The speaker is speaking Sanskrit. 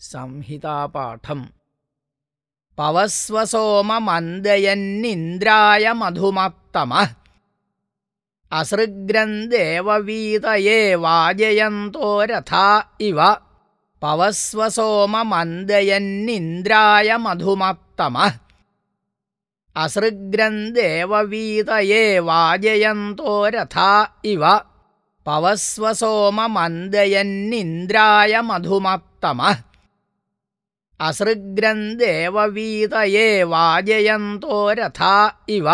संहितापाठम्। पवस्वसोममन्दयन्निन्द्राय मधुमत्तमः। असृग्रन्देववीतये वाजयन्तो रथा इव। पवस्वसोममन्दयन्निन्द्राय मधुमत्तमः। असृग्रन्देववीतये वाजयन्तो रथा इव। पवस्वसोममन्दयन्निन्द्राय मधुमत्तमः असृग्रन्देववीतये वाजयन्तो रथा इव